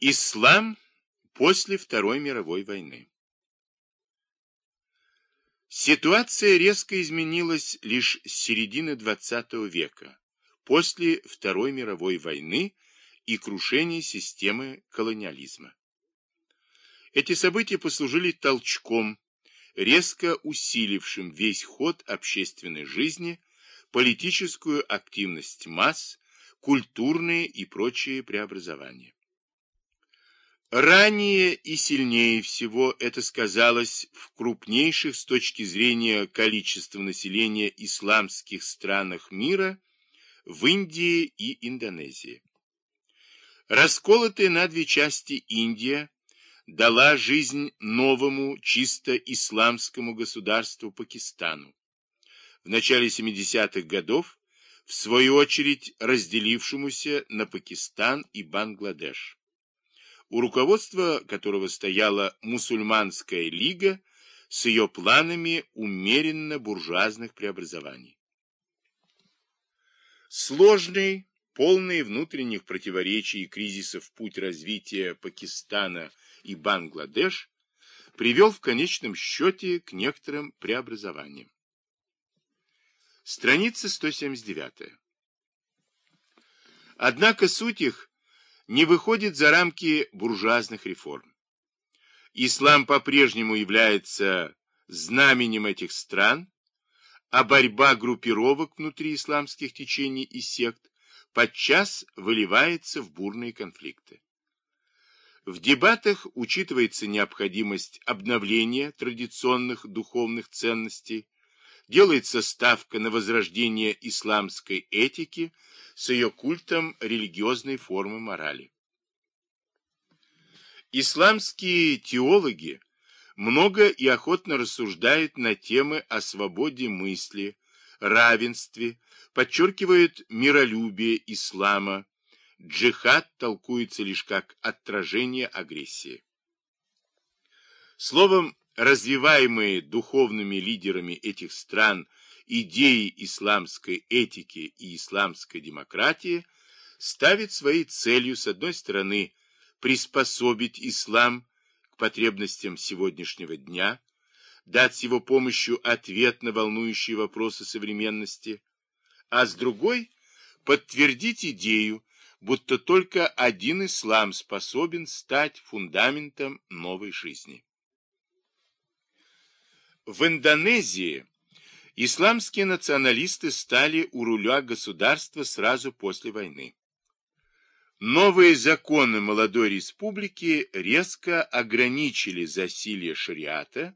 Ислам после Второй мировой войны Ситуация резко изменилась лишь с середины XX века, после Второй мировой войны и крушения системы колониализма. Эти события послужили толчком, резко усилившим весь ход общественной жизни, политическую активность масс, культурные и прочие преобразования. Ранее и сильнее всего это сказалось в крупнейших с точки зрения количества населения исламских странах мира в Индии и Индонезии. Расколотая на две части Индия дала жизнь новому чисто исламскому государству Пакистану. В начале 70-х годов, в свою очередь, разделившемуся на Пакистан и Бангладеш у руководства которого стояла мусульманская лига с ее планами умеренно-буржуазных преобразований. Сложный, полный внутренних противоречий и кризисов путь развития Пакистана и Бангладеш привел в конечном счете к некоторым преобразованиям. Страница 179. Однако суть их не выходит за рамки буржуазных реформ. Ислам по-прежнему является знаменем этих стран, а борьба группировок внутри исламских течений и сект подчас выливается в бурные конфликты. В дебатах учитывается необходимость обновления традиционных духовных ценностей, делается ставка на возрождение исламской этики с ее культом религиозной формы морали. Исламские теологи много и охотно рассуждают на темы о свободе мысли, равенстве, подчеркивают миролюбие ислама, джихад толкуется лишь как отражение агрессии. Словом, развиваемые духовными лидерами этих стран идеи исламской этики и исламской демократии ставит своей целью, с одной стороны, приспособить ислам к потребностям сегодняшнего дня, дать его помощью ответ на волнующие вопросы современности, а с другой – подтвердить идею, будто только один ислам способен стать фундаментом новой жизни. В Индонезии исламские националисты стали у руля государства сразу после войны. Новые законы молодой республики резко ограничили засилие шариата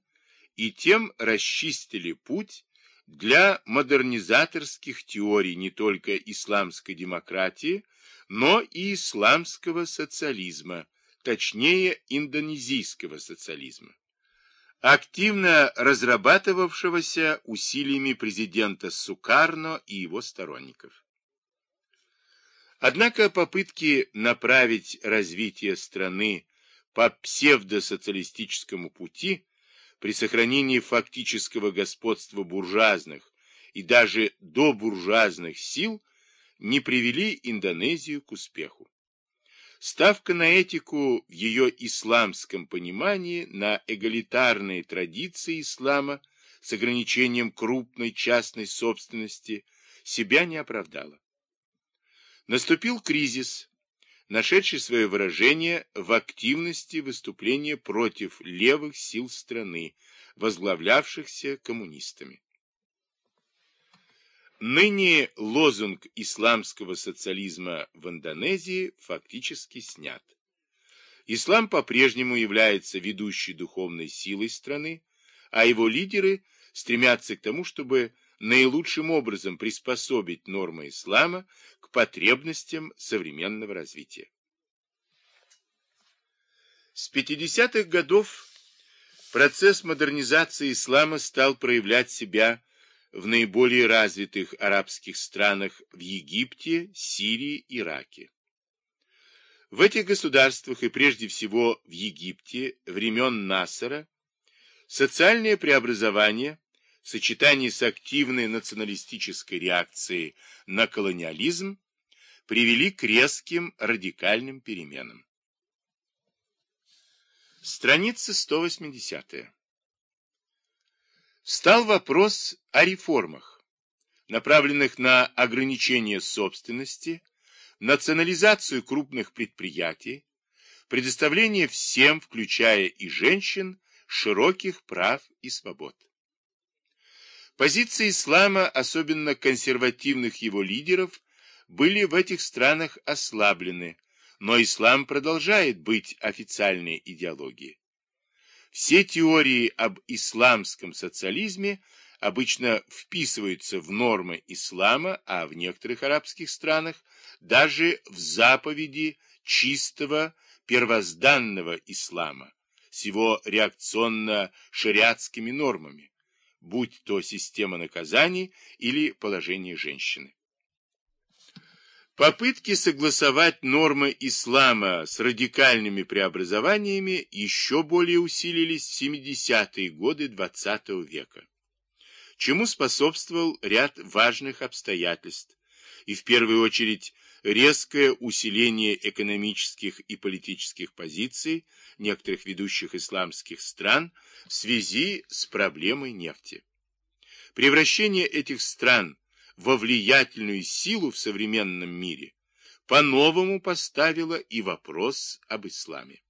и тем расчистили путь для модернизаторских теорий не только исламской демократии, но и исламского социализма, точнее индонезийского социализма активно разрабатывавшегося усилиями президента Сукарно и его сторонников. Однако попытки направить развитие страны по псевдосоциалистическому пути при сохранении фактического господства буржуазных и даже добуржуазных сил не привели Индонезию к успеху. Ставка на этику в ее исламском понимании, на эгалитарные традиции ислама с ограничением крупной частной собственности, себя не оправдала. Наступил кризис, нашедший свое выражение в активности выступления против левых сил страны, возглавлявшихся коммунистами. Ныне лозунг исламского социализма в Индонезии фактически снят. Ислам по-прежнему является ведущей духовной силой страны, а его лидеры стремятся к тому, чтобы наилучшим образом приспособить нормы ислама к потребностям современного развития. С 50-х годов процесс модернизации ислама стал проявлять себя в наиболее развитых арабских странах в Египте, Сирии, Ираке. В этих государствах и прежде всего в Египте времен Насара социальное преобразование в сочетании с активной националистической реакцией на колониализм привели к резким радикальным переменам. Страница 180. Стал вопрос о реформах, направленных на ограничение собственности, национализацию крупных предприятий, предоставление всем, включая и женщин, широких прав и свобод. Позиции ислама, особенно консервативных его лидеров, были в этих странах ослаблены, но ислам продолжает быть официальной идеологией. Все теории об исламском социализме обычно вписываются в нормы ислама, а в некоторых арабских странах даже в заповеди чистого первозданного ислама с его реакционно-шариатскими нормами, будь то система наказаний или положение женщины. Попытки согласовать нормы ислама с радикальными преобразованиями еще более усилились в 70-е годы XX века, чему способствовал ряд важных обстоятельств, и в первую очередь резкое усиление экономических и политических позиций некоторых ведущих исламских стран в связи с проблемой нефти. Превращение этих стран во влиятельную силу в современном мире, по-новому поставила и вопрос об исламе.